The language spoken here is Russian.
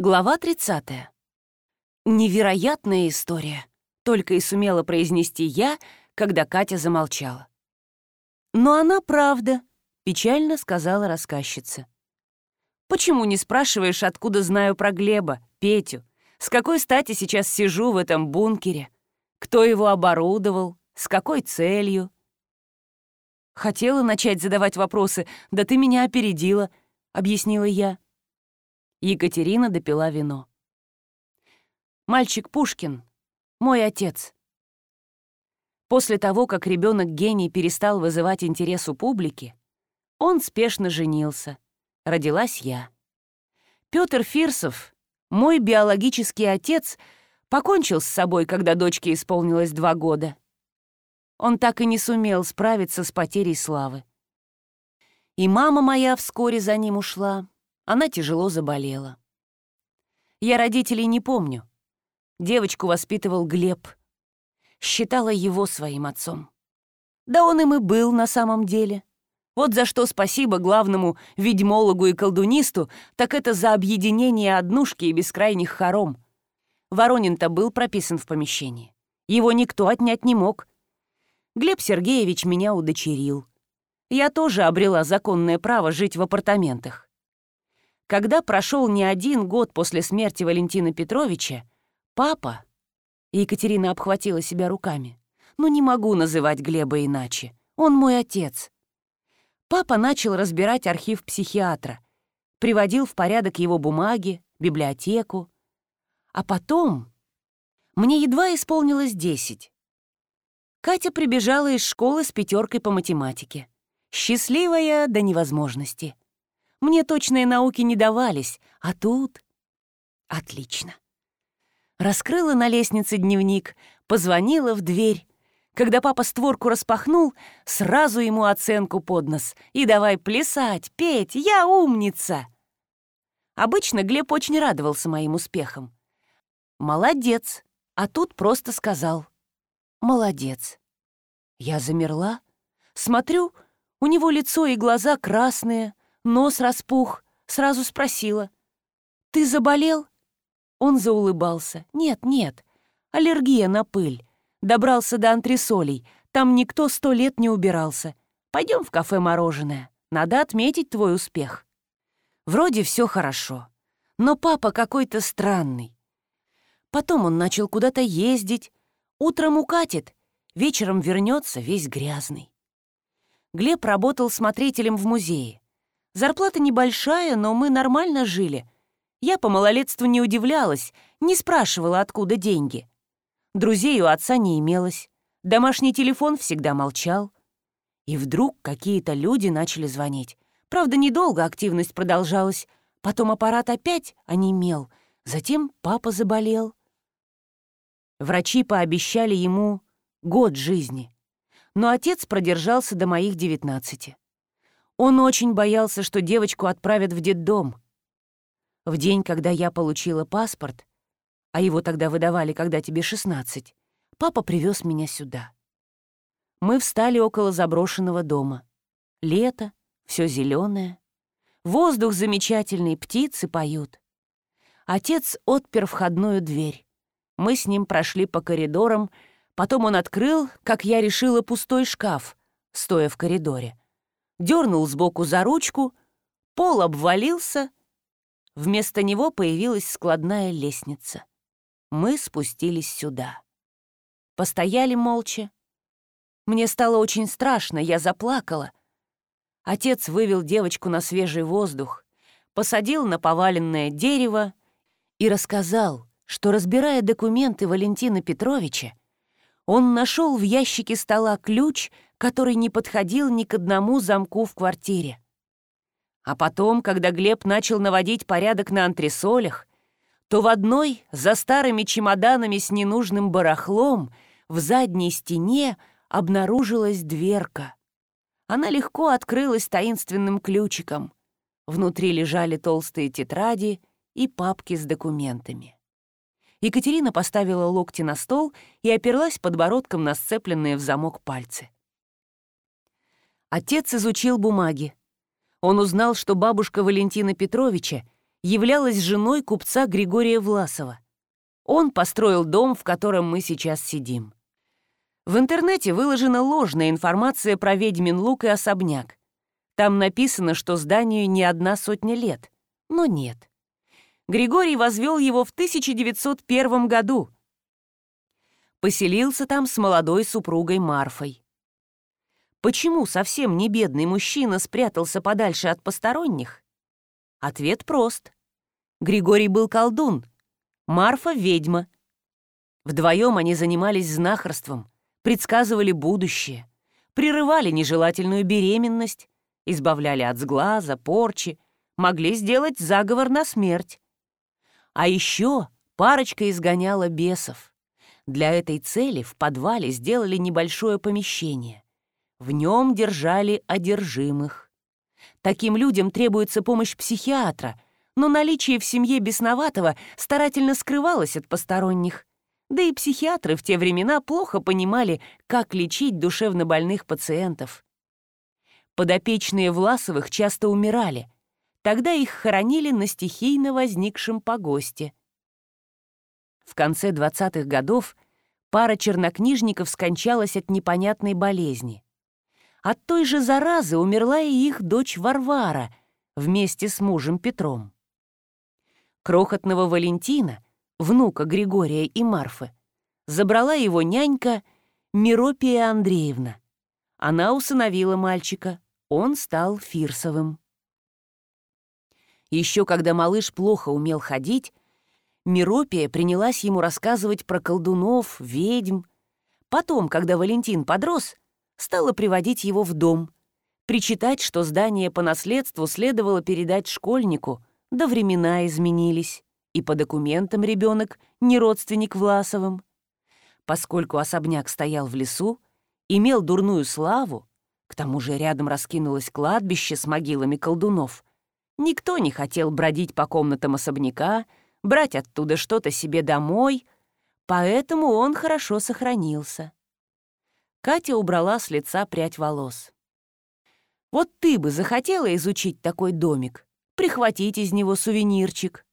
Глава 30. Невероятная история. Только и сумела произнести я, когда Катя замолчала. «Но она правда», — печально сказала рассказчица. «Почему не спрашиваешь, откуда знаю про Глеба, Петю? С какой стати сейчас сижу в этом бункере? Кто его оборудовал? С какой целью?» «Хотела начать задавать вопросы, да ты меня опередила», — объяснила я. Екатерина допила вино. «Мальчик Пушкин, мой отец». После того, как ребенок гений перестал вызывать интерес у публики, он спешно женился. Родилась я. Петр Фирсов, мой биологический отец, покончил с собой, когда дочке исполнилось два года. Он так и не сумел справиться с потерей славы. И мама моя вскоре за ним ушла. Она тяжело заболела. Я родителей не помню. Девочку воспитывал Глеб. Считала его своим отцом. Да он им и был на самом деле. Вот за что спасибо главному ведьмологу и колдунисту, так это за объединение однушки и бескрайних хором. Воронин-то был прописан в помещении. Его никто отнять не мог. Глеб Сергеевич меня удочерил. Я тоже обрела законное право жить в апартаментах. Когда прошел не один год после смерти Валентина Петровича, папа... Екатерина обхватила себя руками. «Ну не могу называть Глеба иначе. Он мой отец». Папа начал разбирать архив психиатра. Приводил в порядок его бумаги, библиотеку. А потом... Мне едва исполнилось десять. Катя прибежала из школы с пятеркой по математике. Счастливая до невозможности. Мне точные науки не давались, а тут... Отлично. Раскрыла на лестнице дневник, позвонила в дверь. Когда папа створку распахнул, сразу ему оценку под нос. И давай плясать, петь, я умница. Обычно Глеб очень радовался моим успехам. Молодец, а тут просто сказал. Молодец. Я замерла, смотрю, у него лицо и глаза красные, нос распух, сразу спросила. «Ты заболел?» Он заулыбался. «Нет, нет. Аллергия на пыль. Добрался до антресолей. Там никто сто лет не убирался. Пойдем в кафе «Мороженое». Надо отметить твой успех». Вроде все хорошо. Но папа какой-то странный. Потом он начал куда-то ездить. Утром укатит, вечером вернется весь грязный. Глеб работал смотрителем в музее. Зарплата небольшая, но мы нормально жили. Я по малолетству не удивлялась, не спрашивала, откуда деньги. Друзей у отца не имелось. Домашний телефон всегда молчал. И вдруг какие-то люди начали звонить. Правда, недолго активность продолжалась. Потом аппарат опять онемел. Затем папа заболел. Врачи пообещали ему год жизни. Но отец продержался до моих девятнадцати. Он очень боялся, что девочку отправят в детдом. В день, когда я получила паспорт, а его тогда выдавали, когда тебе 16, папа привез меня сюда. Мы встали около заброшенного дома. Лето, все зеленое. Воздух замечательный, птицы поют. Отец отпер входную дверь. Мы с ним прошли по коридорам, потом он открыл, как я решила, пустой шкаф, стоя в коридоре дернул сбоку за ручку, пол обвалился, вместо него появилась складная лестница. Мы спустились сюда. Постояли молча. Мне стало очень страшно, я заплакала. Отец вывел девочку на свежий воздух, посадил на поваленное дерево и рассказал, что, разбирая документы Валентина Петровича, он нашел в ящике стола ключ — который не подходил ни к одному замку в квартире. А потом, когда Глеб начал наводить порядок на антресолях, то в одной, за старыми чемоданами с ненужным барахлом, в задней стене обнаружилась дверка. Она легко открылась таинственным ключиком. Внутри лежали толстые тетради и папки с документами. Екатерина поставила локти на стол и оперлась подбородком на сцепленные в замок пальцы. Отец изучил бумаги. Он узнал, что бабушка Валентина Петровича являлась женой купца Григория Власова. Он построил дом, в котором мы сейчас сидим. В интернете выложена ложная информация про ведьмин лук и особняк. Там написано, что зданию не одна сотня лет, но нет. Григорий возвел его в 1901 году. Поселился там с молодой супругой Марфой. Почему совсем не бедный мужчина спрятался подальше от посторонних? Ответ прост. Григорий был колдун, Марфа — ведьма. Вдвоем они занимались знахарством, предсказывали будущее, прерывали нежелательную беременность, избавляли от сглаза, порчи, могли сделать заговор на смерть. А еще парочка изгоняла бесов. Для этой цели в подвале сделали небольшое помещение. В нем держали одержимых. Таким людям требуется помощь психиатра, но наличие в семье бесноватого старательно скрывалось от посторонних. Да и психиатры в те времена плохо понимали, как лечить душевнобольных пациентов. Подопечные Власовых часто умирали. Тогда их хоронили на стихийно возникшем погосте. В конце 20-х годов пара чернокнижников скончалась от непонятной болезни. От той же заразы умерла и их дочь Варвара вместе с мужем Петром. Крохотного Валентина, внука Григория и Марфы, забрала его нянька Миропия Андреевна. Она усыновила мальчика, он стал Фирсовым. Еще когда малыш плохо умел ходить, Миропия принялась ему рассказывать про колдунов, ведьм. Потом, когда Валентин подрос, стала приводить его в дом, причитать, что здание по наследству следовало передать школьнику, да времена изменились, и по документам ребенок не родственник Власовым. Поскольку особняк стоял в лесу, имел дурную славу, к тому же рядом раскинулось кладбище с могилами колдунов. Никто не хотел бродить по комнатам особняка, брать оттуда что-то себе домой, поэтому он хорошо сохранился. Катя убрала с лица прядь волос. «Вот ты бы захотела изучить такой домик, прихватить из него сувенирчик,